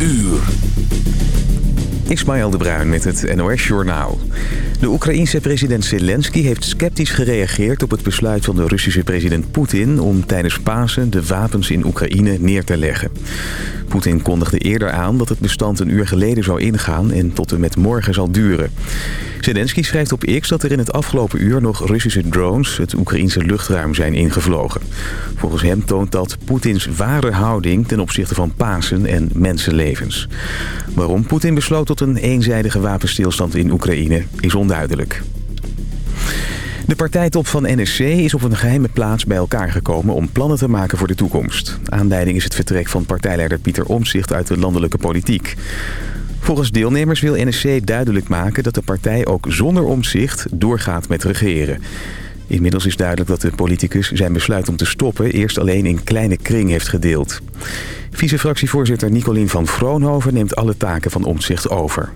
uur. Ismaël de Bruin met het NOS Journaal. De Oekraïense president Zelensky heeft sceptisch gereageerd op het besluit van de Russische president Poetin... om tijdens Pasen de wapens in Oekraïne neer te leggen. Poetin kondigde eerder aan dat het bestand een uur geleden zou ingaan en tot en met morgen zal duren. Zelensky schrijft op X dat er in het afgelopen uur nog Russische drones het Oekraïense luchtruim zijn ingevlogen. Volgens hem toont dat Poetins ware houding ten opzichte van Pasen en mensenlevens. Waarom Poetin besloot tot een eenzijdige wapenstilstand in Oekraïne is onduidelijk. De partijtop van NSC is op een geheime plaats bij elkaar gekomen om plannen te maken voor de toekomst. Aanleiding is het vertrek van partijleider Pieter Omtzigt uit de landelijke politiek. Volgens deelnemers wil NSC duidelijk maken dat de partij ook zonder omzicht doorgaat met regeren. Inmiddels is duidelijk dat de politicus zijn besluit om te stoppen eerst alleen in kleine kring heeft gedeeld. Vice-fractievoorzitter Nicolien van Vroonhoven neemt alle taken van omzicht over.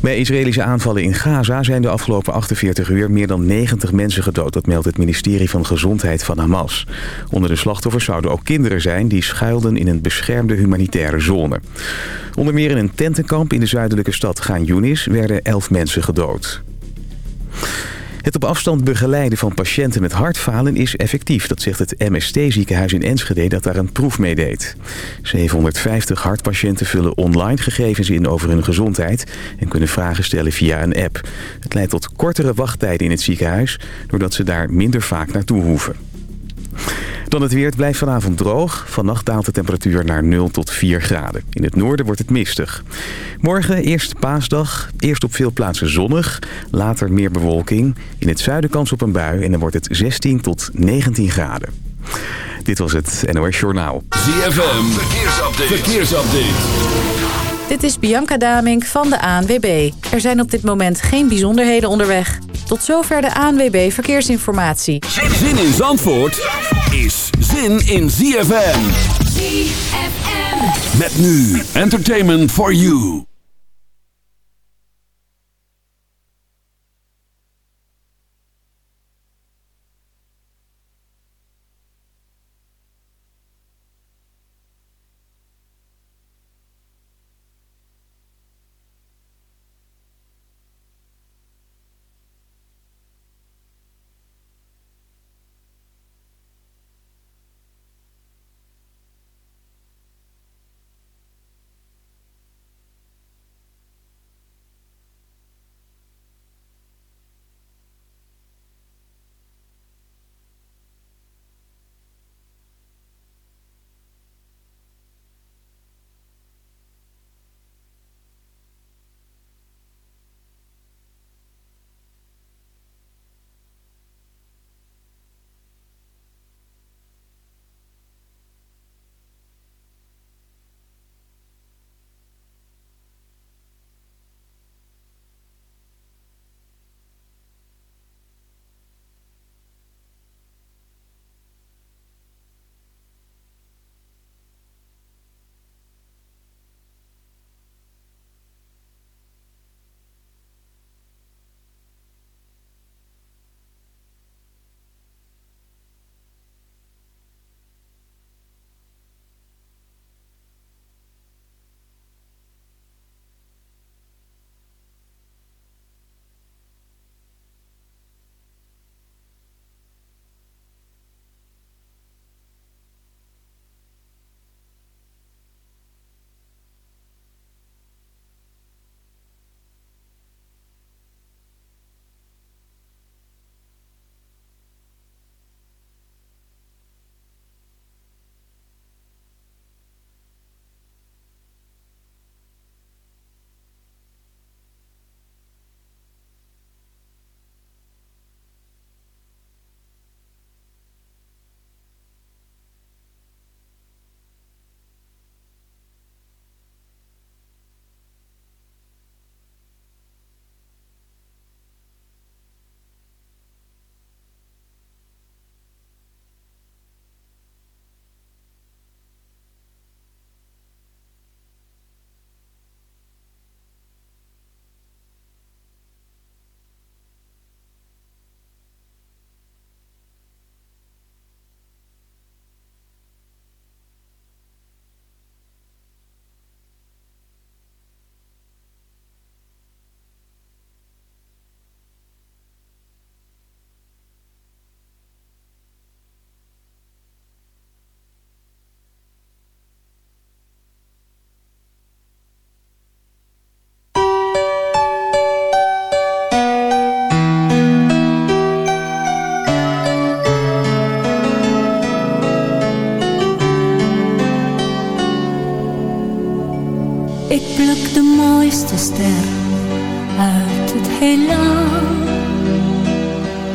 Bij Israëlische aanvallen in Gaza zijn de afgelopen 48 uur meer dan 90 mensen gedood. Dat meldt het ministerie van Gezondheid van Hamas. Onder de slachtoffers zouden ook kinderen zijn die schuilden in een beschermde humanitaire zone. Onder meer in een tentenkamp in de zuidelijke stad Gaan Yunis werden 11 mensen gedood. Het op afstand begeleiden van patiënten met hartfalen is effectief. Dat zegt het MST-ziekenhuis in Enschede dat daar een proef mee deed. 750 hartpatiënten vullen online gegevens in over hun gezondheid... en kunnen vragen stellen via een app. Het leidt tot kortere wachttijden in het ziekenhuis... doordat ze daar minder vaak naartoe hoeven. Dan het weer. Het blijft vanavond droog. Vannacht daalt de temperatuur naar 0 tot 4 graden. In het noorden wordt het mistig. Morgen eerst paasdag. Eerst op veel plaatsen zonnig. Later meer bewolking. In het zuiden kans op een bui. En dan wordt het 16 tot 19 graden. Dit was het NOS Journaal. ZFM. Verkeersupdate. Verkeersupdate. Dit is Bianca Damink van de ANWB. Er zijn op dit moment geen bijzonderheden onderweg. Tot zover de ANWB Verkeersinformatie. Zin in Zandvoort is zin in ZFM. ZFM. Met nu Entertainment for You.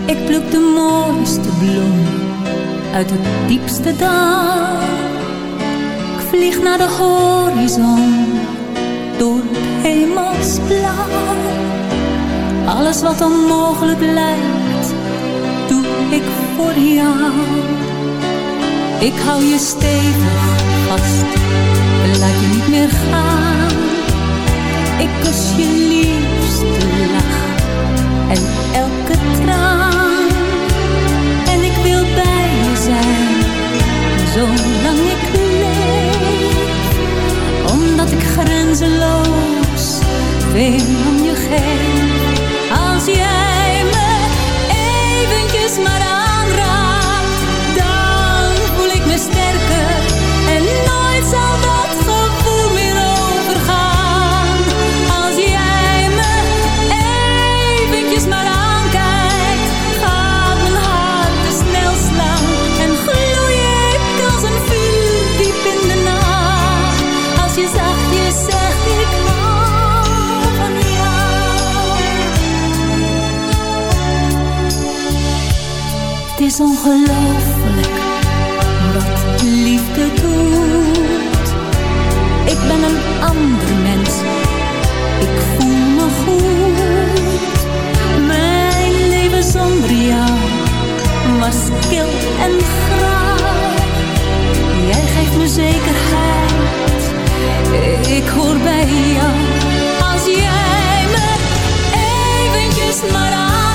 Ik pluk de mooiste bloem uit het diepste dal. Ik vlieg naar de horizon door het hemelsblauw. Alles wat onmogelijk lijkt, doe ik voor jou. Ik hou je stevig vast, laat je niet meer gaan. Ik kus je liefste lach en elke traan. Grenzeloos veel om je geef. Als jij is ongelooflijk wat liefde doet. Ik ben een ander mens, ik voel me goed. Mijn leven zonder jou was kil en graag. Jij geeft me zekerheid, ik hoor bij jou. Als jij me eventjes maar aanraakt,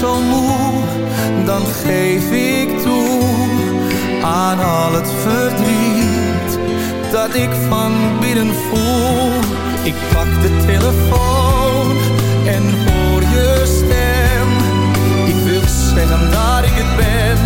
zo moe, dan geef ik toe aan al het verdriet dat ik van binnen voel. Ik pak de telefoon en hoor je stem. Ik wil zeggen dat ik het ben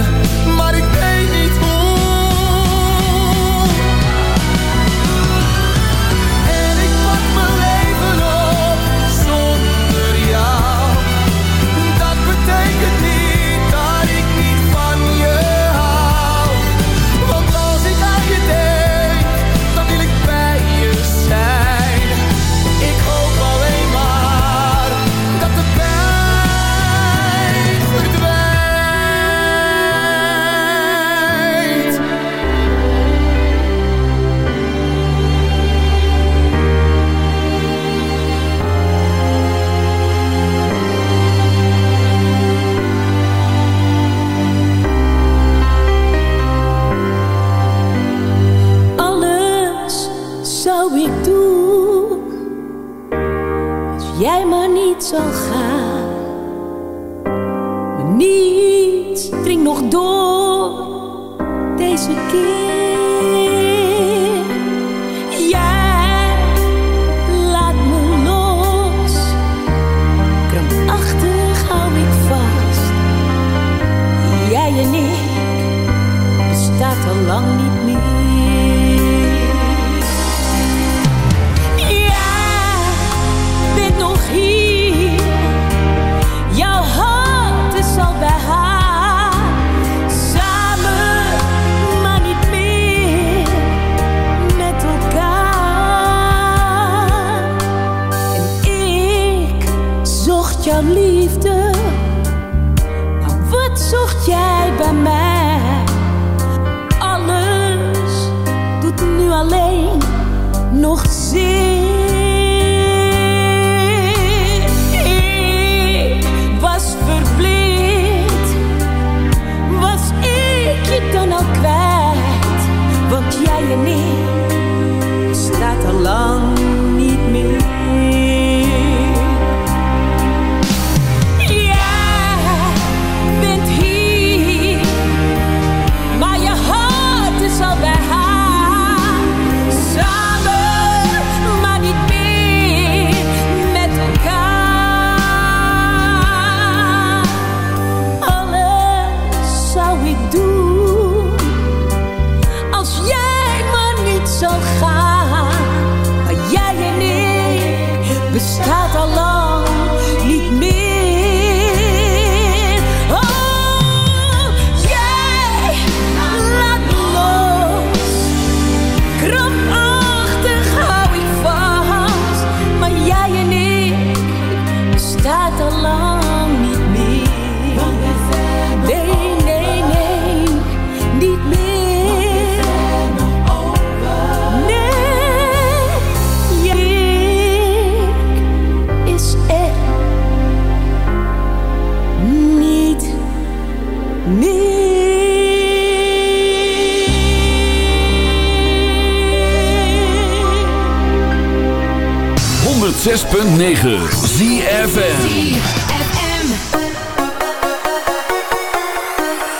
aquí.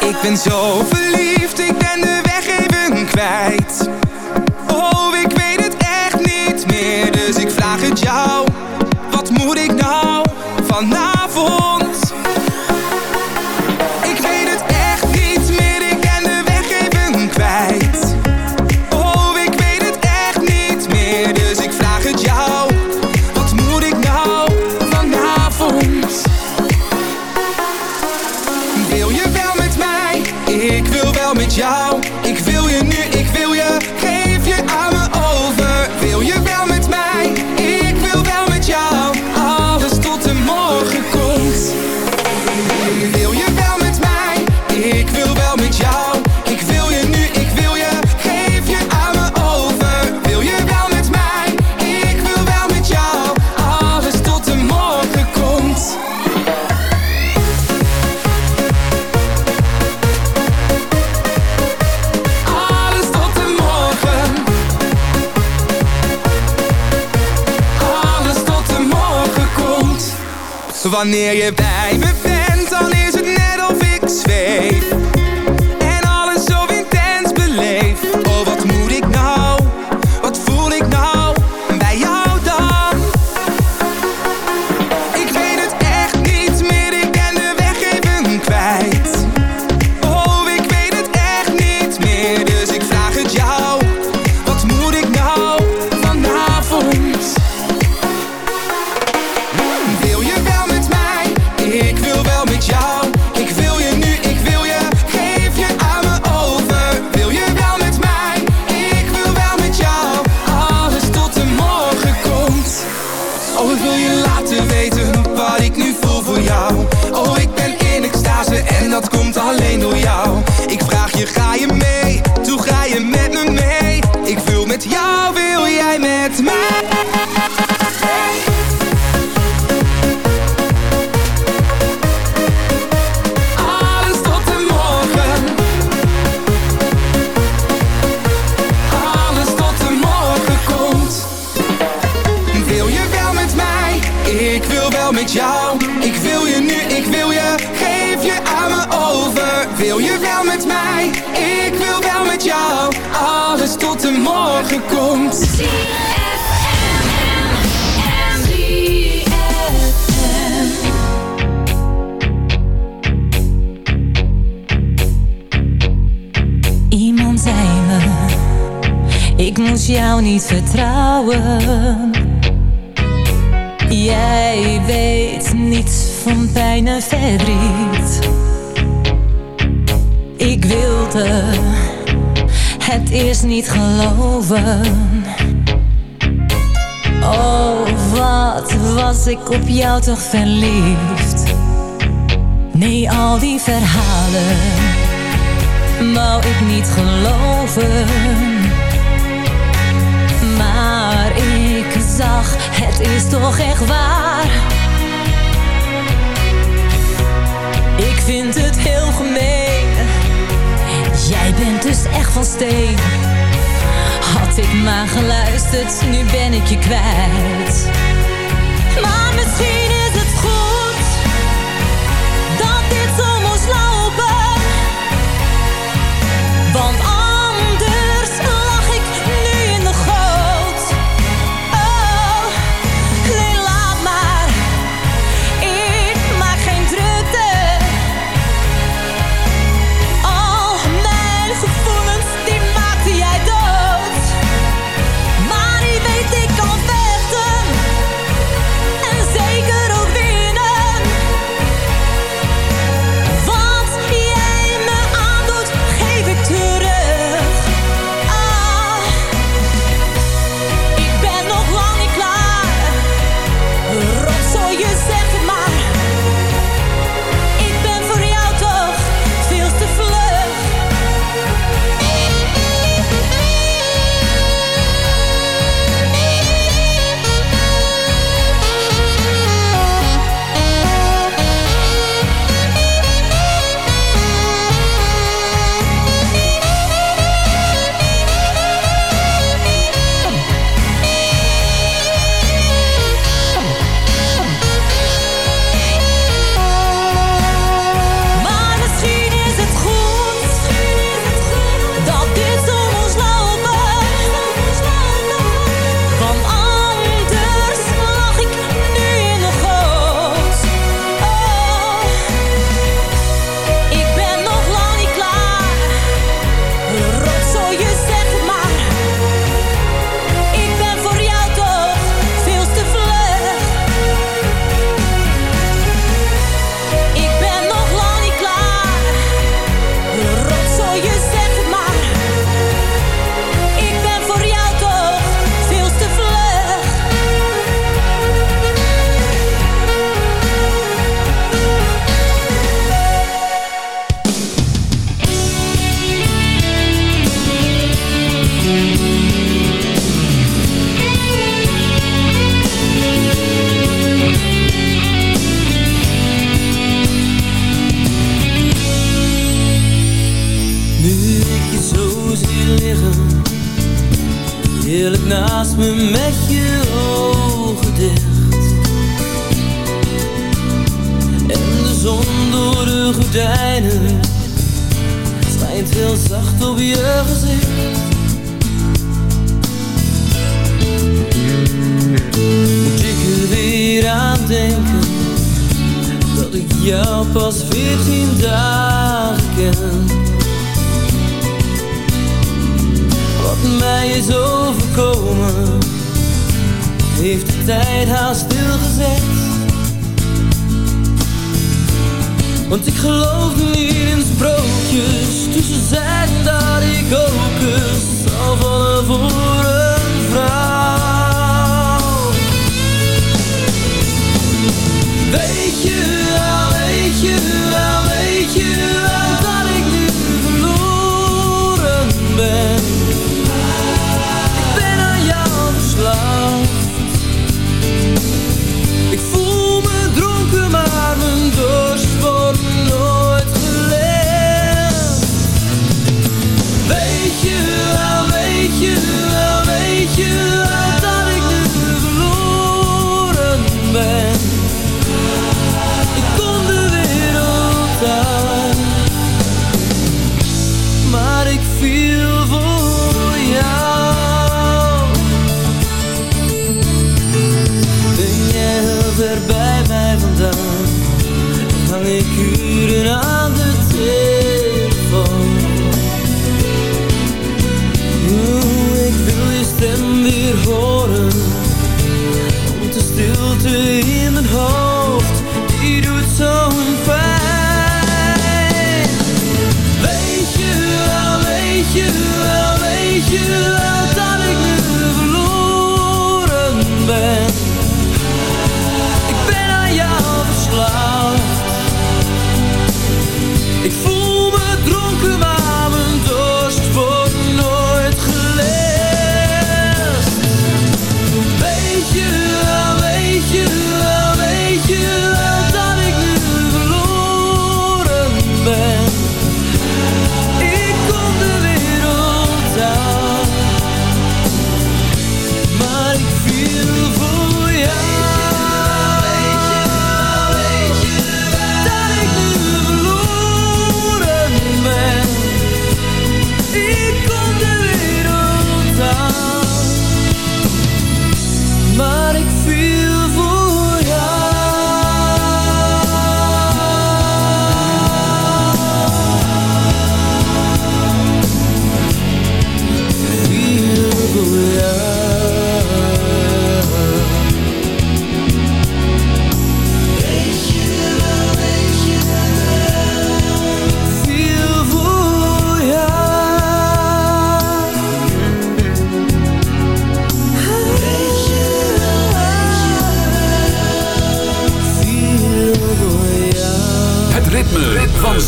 Ik ben zo verliefd, ik ben de weg even kwijt. wanneer je Ga je mee, toen ga je met me mee. Ik wil met jou, wil jij met mij? komt. Iemand zei me, ik moest jou niet vertrouwen. Jij weet niets van pijn en verdriet. Ik wilde het is niet geloven. Oh, wat was ik op jou toch verliefd? Nee, al die verhalen wou ik niet geloven. Maar ik zag, het is toch echt waar. Ik vind het heel gemeen Jij bent dus echt van steen. Had ik maar geluisterd, nu ben ik je kwijt. Maar misschien ik viel.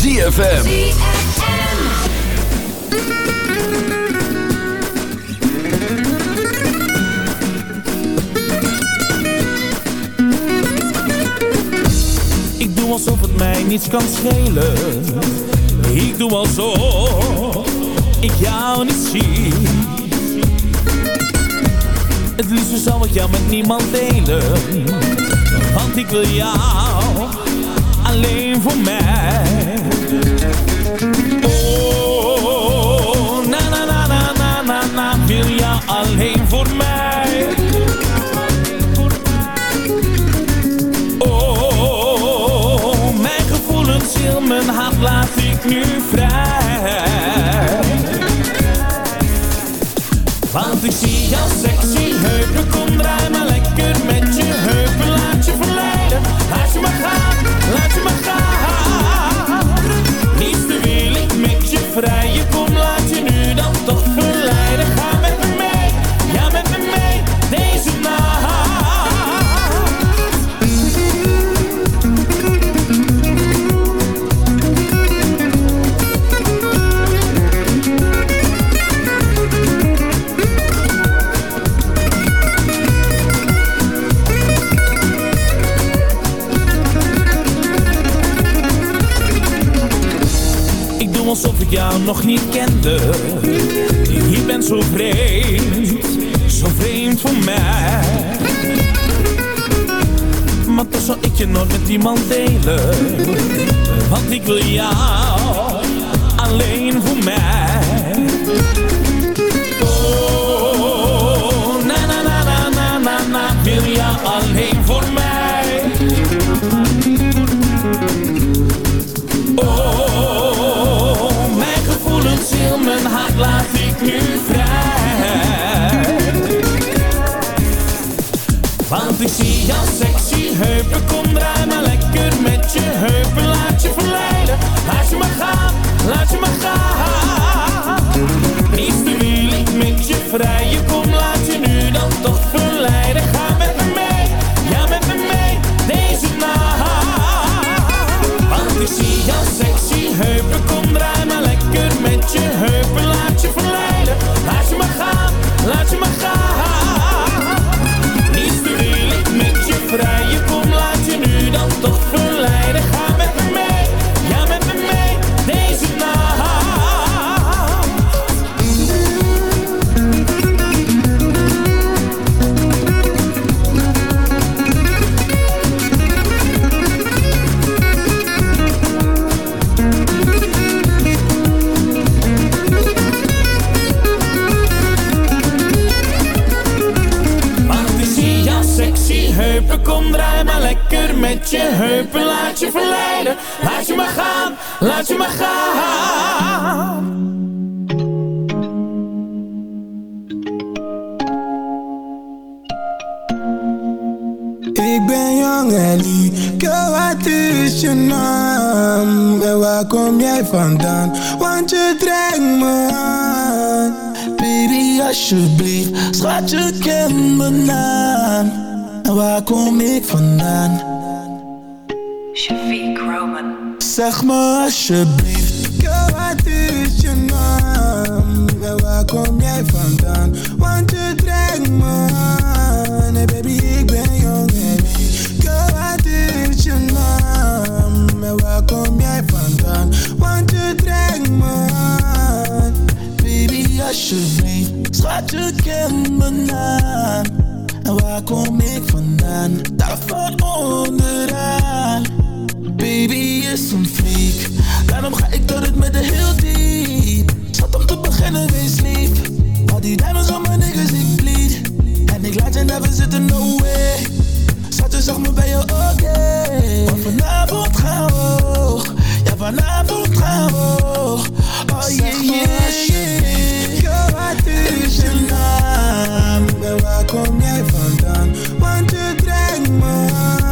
ZFM. Ik doe alsof het mij niets kan schelen. Ik doe alsof ik jou niet zie. Het liefst zou ik jou met niemand delen. Want ik wil jou alleen voor mij. Oh, na na na na na na na, wil je alleen voor mij? Oh, mijn gevoelens heel mijn hart laat ik nu vrij. Want ik zie jou sexy heupen, kom draai maar. nog niet kende. Ik bent zo vreemd, zo vreemd voor mij. Maar toch zal ik je nooit met iemand delen. Want ik wil jou En waar kom ik vandaan? Shafiq Roman. Zeg me alsjeblieft, wat is je naam? En waar kom jij vandaan? Want je trekt me aan. Hey baby, ik ben jong en. Girl, wat is je naam? En waar kom jij vandaan? Want je trekt me aan. Baby, alsjeblieft, schat je kent mijn naam. En waar kom ik vandaan? Daar van onderaan. Baby is een freak, daarom ga ik door het met de heel diep. Zat om te beginnen, wees lief. Al die diamonds op mijn niggas, ik bleed. En ik laat je never zitten, no way. Zat je zag me bij je, oké. Maar vanavond gaan we hoog. Ja, vanavond gaan we. Oh yeah, yeah, yeah. Girl, wat is je naam? En waar kom jij vandaan? Want je trekt me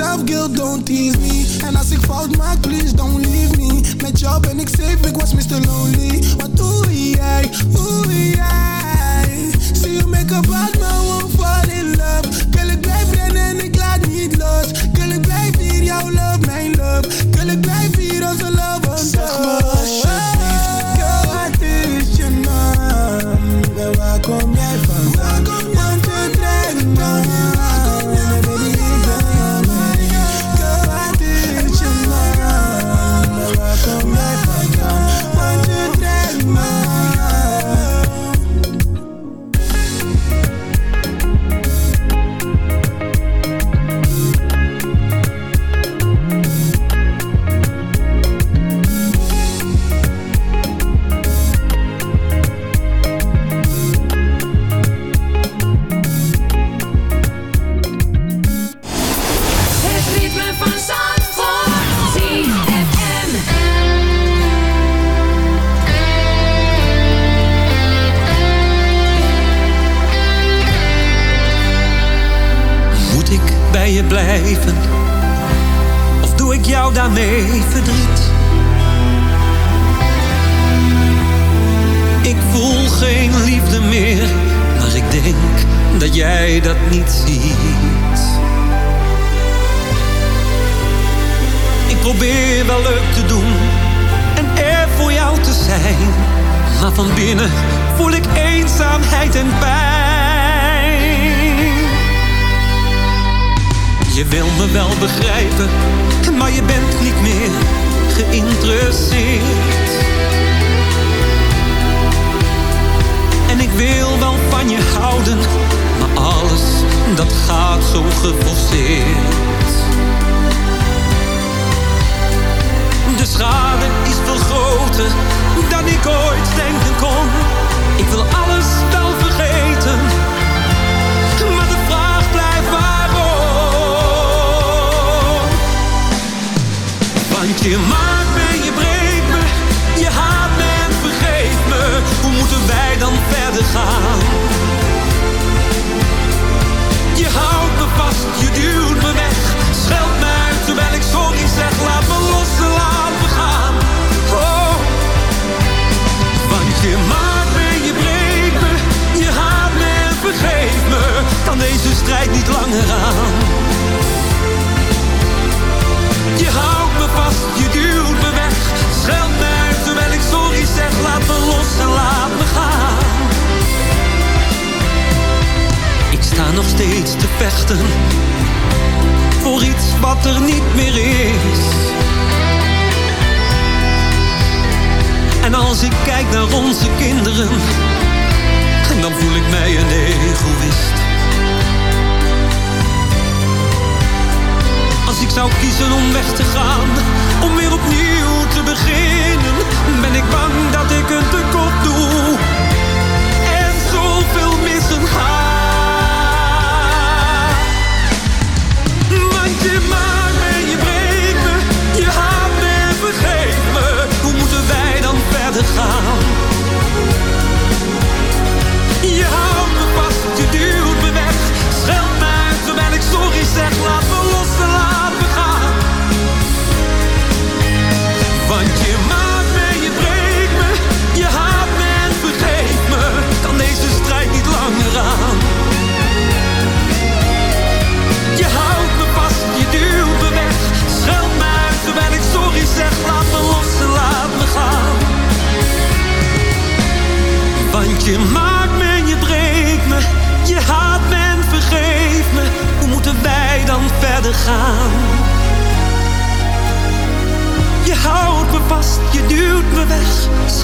voor girl, don't tease me. En als ik fout maak, please don't leave me. Met jou ben ik safe, ik was Mr. Lonely. Wat doe jij, hoe jij? Zie je make-up uit, maar won't fall in love. Girl, ik blijf rennen en ik laat niet los. Girl, ik blijf hier, jouw love, mijn love. Girl, ik blijf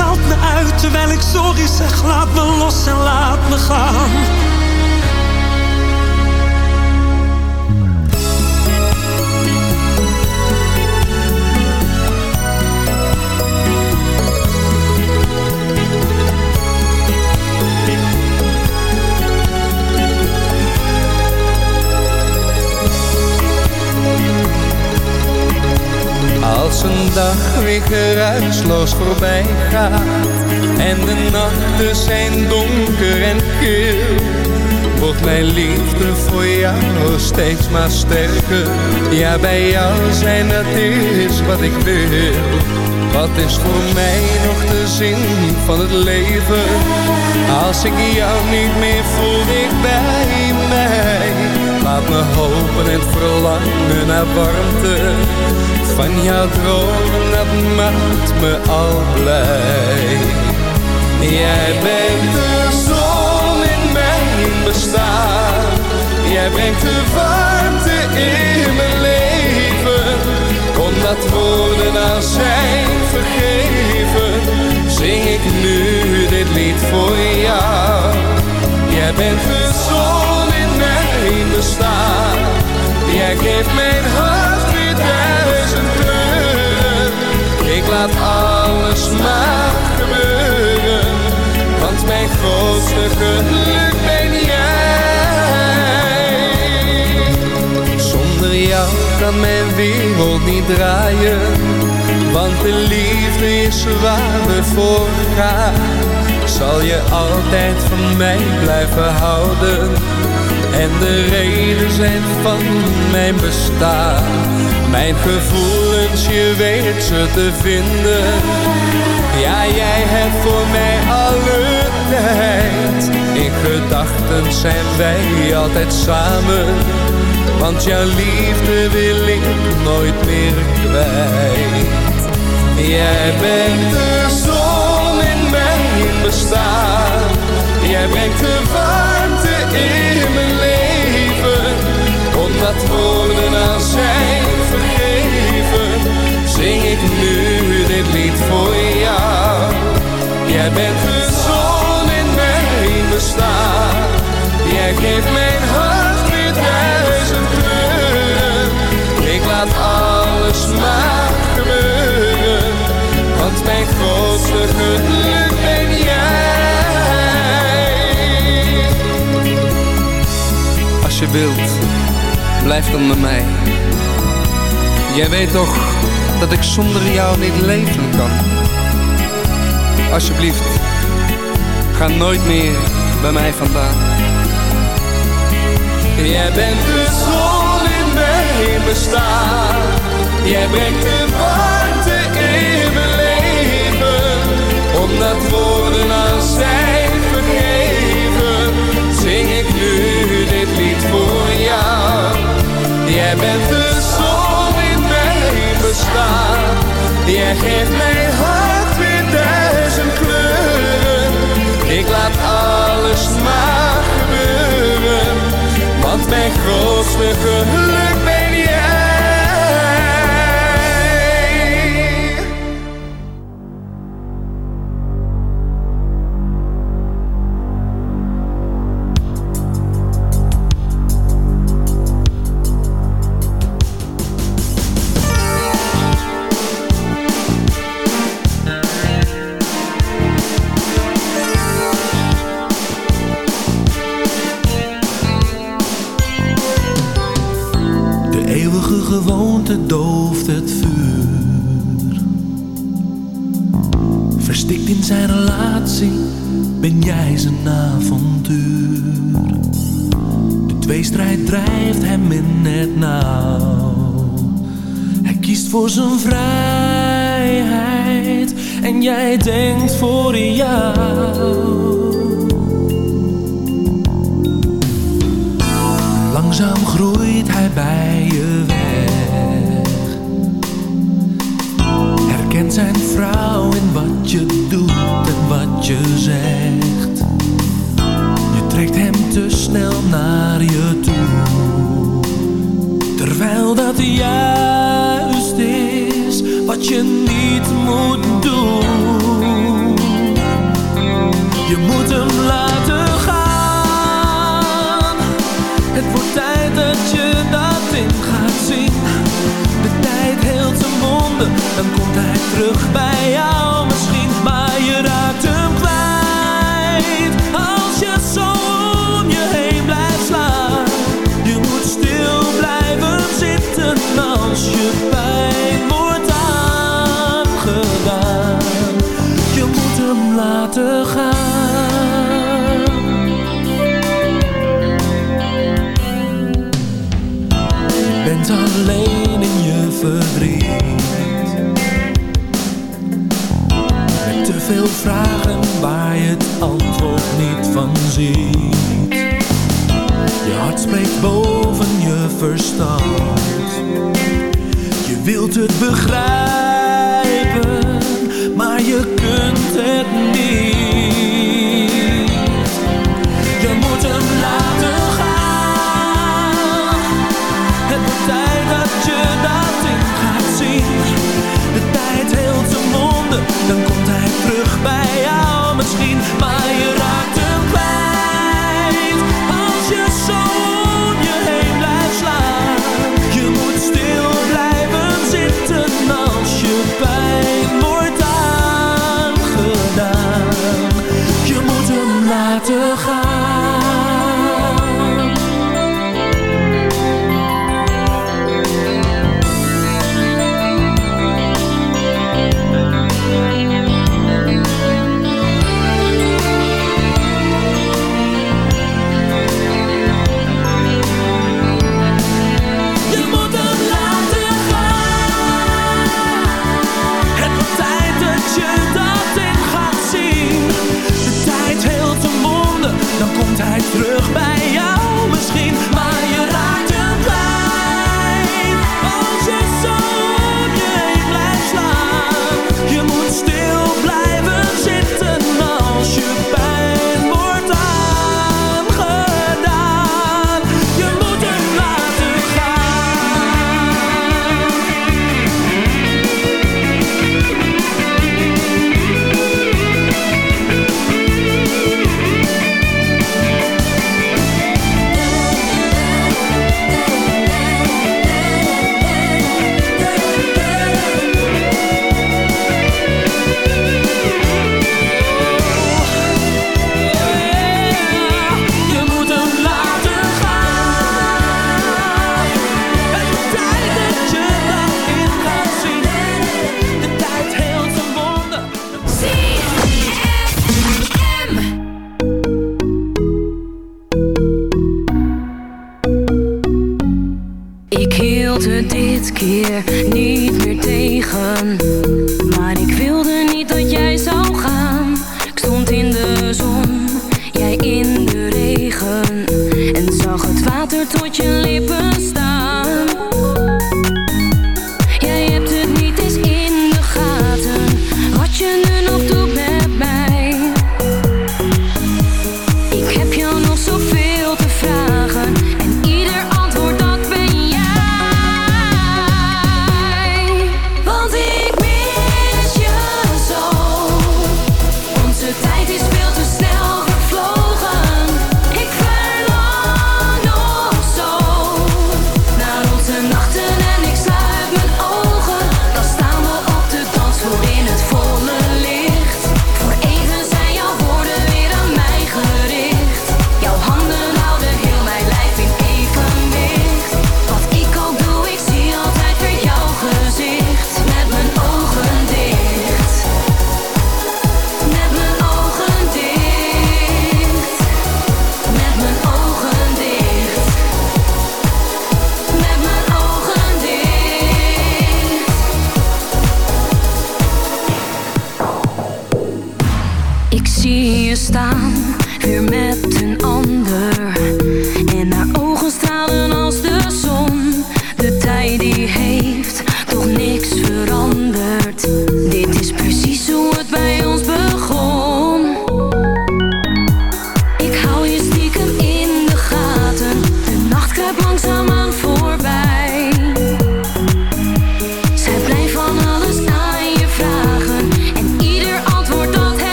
Schaalt me uit terwijl ik sorry zeg. Laat me los en laat me gaan. Dag weer geruisloos voorbij gaat. En de nachten zijn donker en kil Wordt mijn liefde voor jou steeds maar sterker. Ja, bij jou zijn dat is wat ik wil. Wat is voor mij nog de zin van het leven? Als ik jou niet meer voel, bij mij Laat me hopen en verlangen naar warmte van jouw dromen, dat maakt me al blij. Jij bent de zon in mijn bestaan. Jij brengt de warmte in mijn leven. Kon dat woorden nou zijn vergeven, zing ik nu dit lied voor jou. Jij bent de zon in mijn bestaan. Jij geeft mijn hart weer duizend kleuren. Ik laat alles maar gebeuren. Want mijn grootste geluk ben jij. Zonder jou kan mijn wereld niet draaien. Want de liefde is waar voor gaan. Zal je altijd van mij blijven houden en de reden zijn van mijn bestaan. Mijn gevoelens, je weet ze te vinden. Ja, jij hebt voor mij alle tijd. In gedachten zijn wij altijd samen. Want jouw liefde wil ik nooit meer kwijt. Jij bent de zon in mijn bestaan. Jij brengt de warmte in mijn. Omdat woorden aan zijn vergeven, zing ik nu dit lied voor jou. Jij bent de zon in mijn bestaan. Jij geeft mijn hart weer duizend kleuren. Ik laat alles maar gebeuren. Want mijn grootste geluk ben jij. Als je wilt, blijf dan bij mij. Jij weet toch dat ik zonder jou niet leven kan. Alsjeblieft, ga nooit meer bij mij vandaan. Jij bent de zon in mijn bestaan. Jij brengt de warmte in mijn leven. Omdat Jij bent de zon in mijn bestaan. Jij geeft mijn hart weer duizend kleuren. Ik laat alles maar gebeuren. Want mijn grootste geluk vragen waar je het antwoord niet van ziet. Je hart spreekt boven je verstand. Je wilt het begrijpen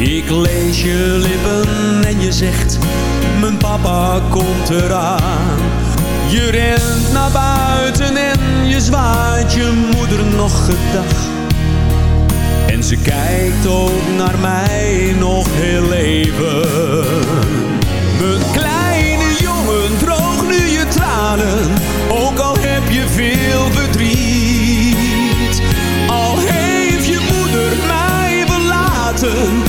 Ik lees je lippen en je zegt, mijn papa komt eraan. Je rent naar buiten en je zwaait je moeder nog gedag. En ze kijkt ook naar mij nog heel even. Mijn kleine jongen, droog nu je tranen, ook al heb je veel verdriet. Al heeft je moeder mij verlaten,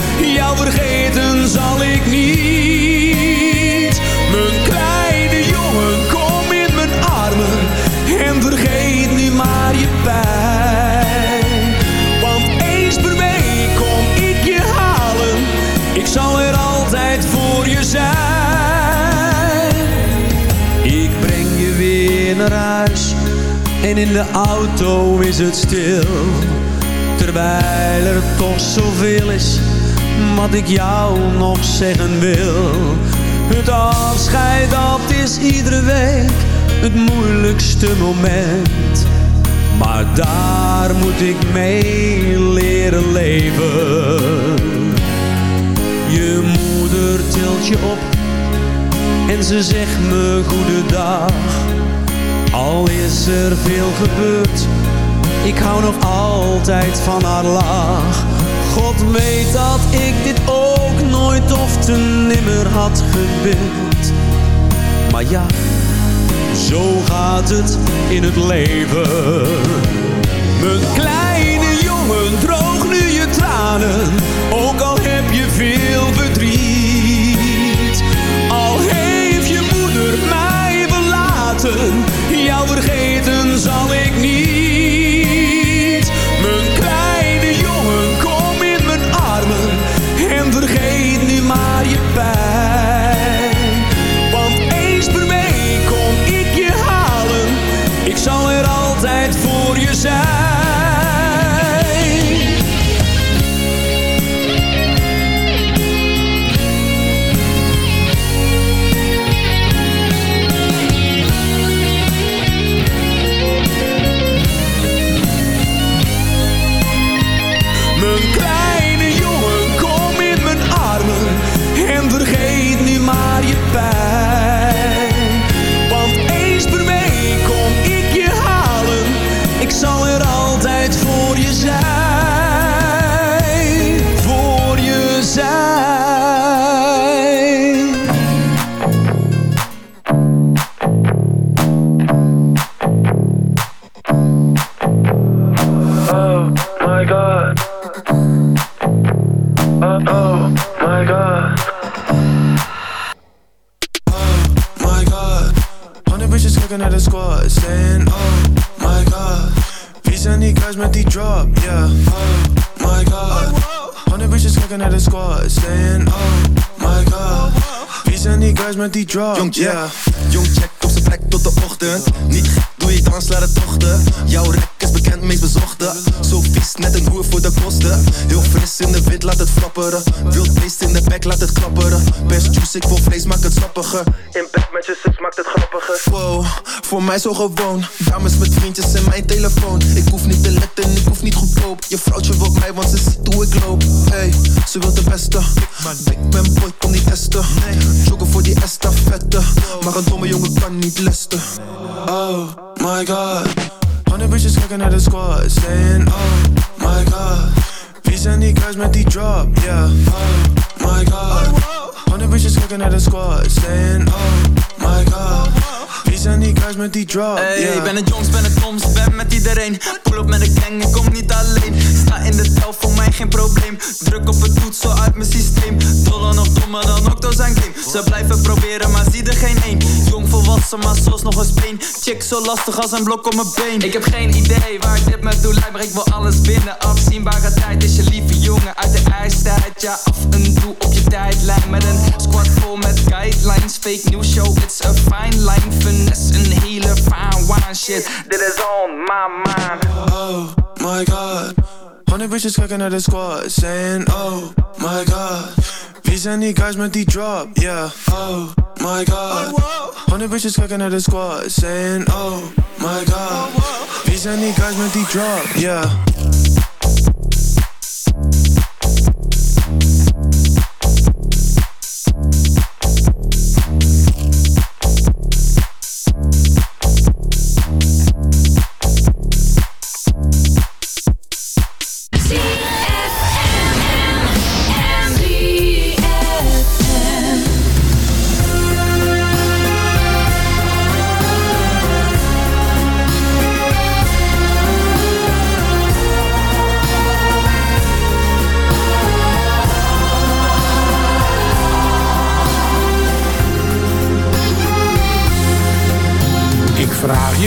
zal ik niet. Mijn kleine jongen, kom in mijn armen en vergeet nu maar je pijn. Want eens per week kom ik je halen, ik zal er altijd voor je zijn. Ik breng je weer naar huis en in de auto is het stil. Terwijl er toch zoveel is wat ik jou nog zeggen wil. Het afscheid dat is iedere week het moeilijkste moment. Maar daar moet ik mee leren leven. Je moeder tilt je op en ze zegt me goedendag. Al is er veel gebeurd, ik hou nog altijd van haar lach. God weet dat ik dit ook nooit of te nimmer had gewild. Maar ja, zo gaat het in het leven. Mijn kleine jongen, droog nu je tranen, ook al heb je veel verdriet. Al heeft je moeder mij verlaten, jou vergeten zal ik niet. Met die drop? Jong check, yeah. jong check op zijn plek tot de ochtend. Niet gek, doe je dans, laat het tochten. Jouw rek is bekend, meest bezochte. Zo vies, net een hoer voor de kosten. Heel fris in de wit, laat het flapperen. Wild beest in de bek, laat het klapperen. Best juice, ik wil vlees, maak het sappiger. In bed met je zus, maakt het grappiger. Wow, voor mij zo gewoon. Dames met vriendjes en mijn telefoon. Ik hoef niet te letten, ik hoef niet goedkoop. Je vrouwtje wil mij, want ze ziet hoe ik loop. Hey, ze wil de beste. Ik ben boy, niet Oh my god. Hundred bitches looking at the squad, saying, Oh my god. Wie zijn die guys met die drop? Yeah, oh my god. Hundred bitches looking at the squad, saying, Oh my god. Wie zijn die guys met die drop? Hey, yeah. ik ben een jongs, ben een toms, ben met iedereen probleem. Druk op het toetsel uit mijn systeem. Doller nog dommer dan Octo zijn game. Ze blijven proberen, maar zie er geen één Jong volwassen, maar zoals nog een speen Chick zo lastig als een blok op mijn been. Ik heb geen idee waar ik dit met doe lijkt Maar ik wil alles binnen, afzienbare tijd Is je lieve jongen uit de ijstijd. Ja, af en toe op je tijdlijn. Met een squad vol met guidelines Fake news show, it's a fine line Finesse, een hele fine wine shit. Dit is on my mind. Oh my god. Hundred bitches looking at the squad, saying, Oh my god. These zijn die guys met die drop? Yeah, oh my god. Hundred bitches looking at the squad, saying, Oh my god. These zijn die guys met die drop? Yeah.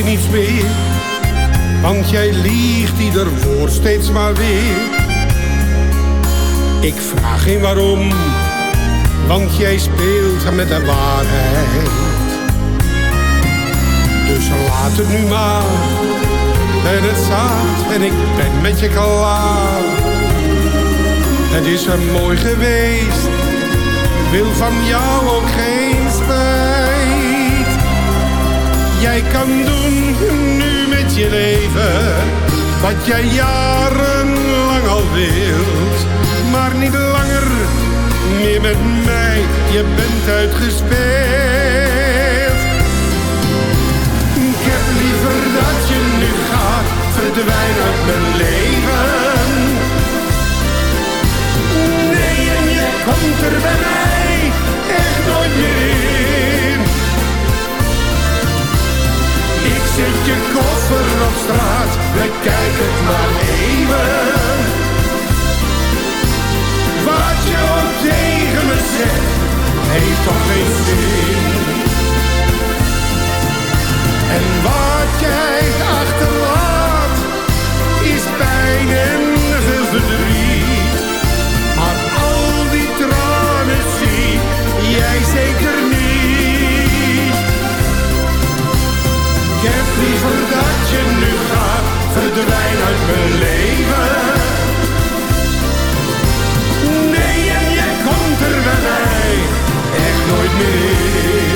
Je niets meer, want jij liegt ieder woord steeds maar weer. Ik vraag geen waarom, want jij speelt met de waarheid. Dus laat het nu maar, en het staat en ik ben met je klaar. Het is er mooi geweest, wil van jou ook geen spijt. Jij kan doen nu met je leven wat jij jarenlang al wilt. Maar niet langer meer met mij, je bent uitgespeeld. Ik heb liever dat je nu gaat, verdwijn uit mijn leven. Nee, en je komt er bij mij echt nooit meer. Zet je koffer op straat, bekijk het maar even. Wat je ook tegen me zegt, heeft toch geen zin. En wat jij achterlaat, is pijn en liever dat je nu gaat, verdwijn uit mijn leven. Nee, en jij komt er bij mij echt nooit meer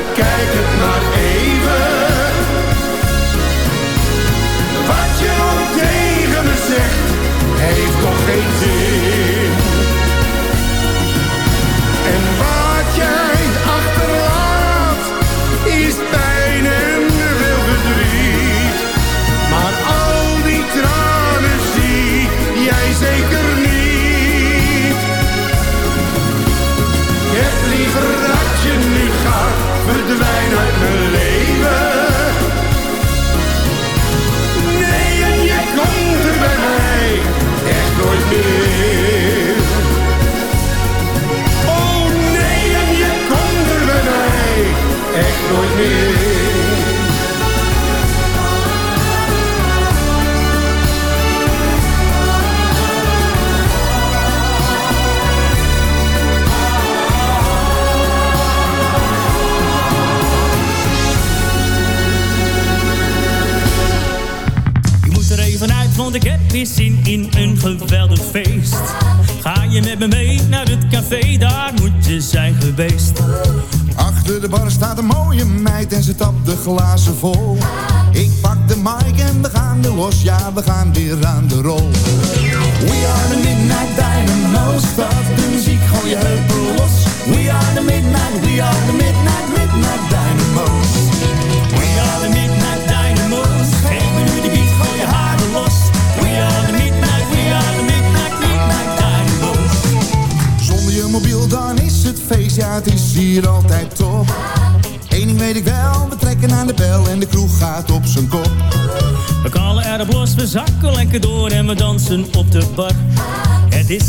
bekijk het maar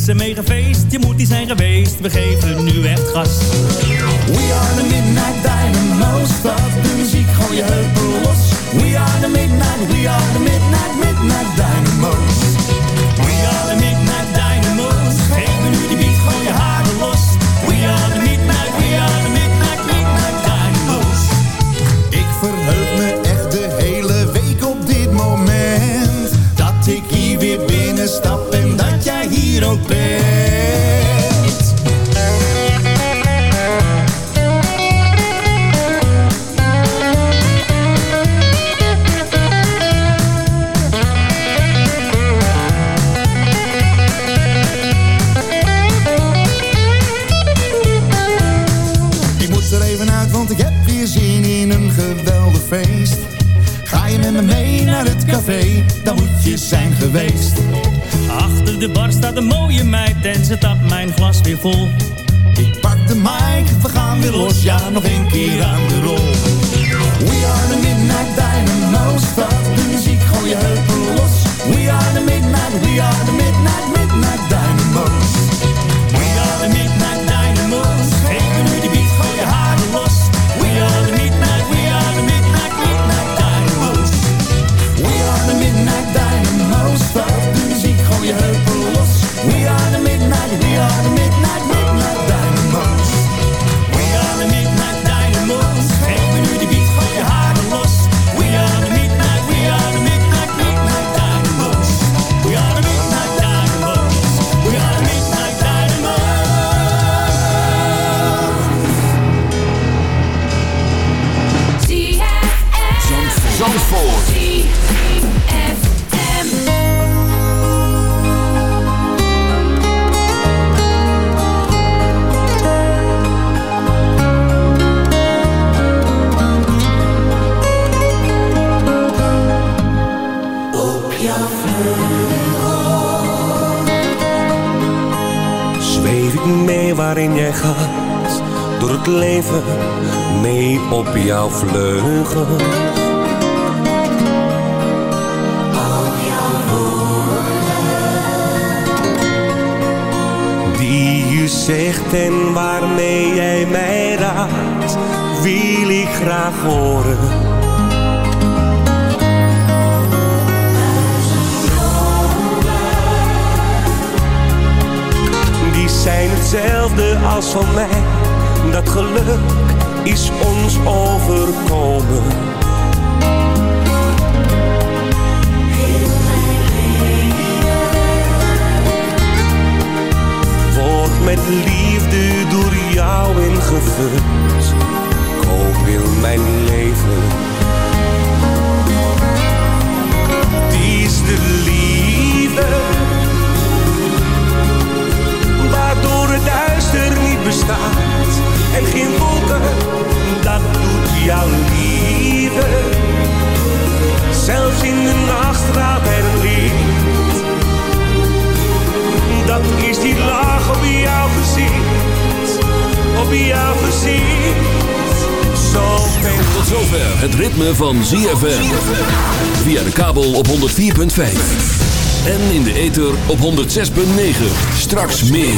Ze een mega feest, je moet die zijn geweest, we geven nu echt gas. We are the Midnight Dynamo, most. de muziek, gooi je heupen los. We are the Midnight, we are the Midnight, Midnight mee op jouw vleugels. Al jouw woorden. Die u zegt en waarmee jij mij raakt, wil ik graag horen. Die zijn hetzelfde als van mij dat geluk is ons overkomen. Word met liefde door jou ingevuld. Koop wil mijn leven. Die is de liefde. waardoor het duister niet bestaat en geen wolken, dat doet jouw liefde. Zelfs in de nacht straalt er. Dat is die laag op jouw gezicht, op jouw gezicht. Zo Tot zover het ritme van ZFM. Via de kabel op 104.5. En in de ether op 106.9. Straks meer.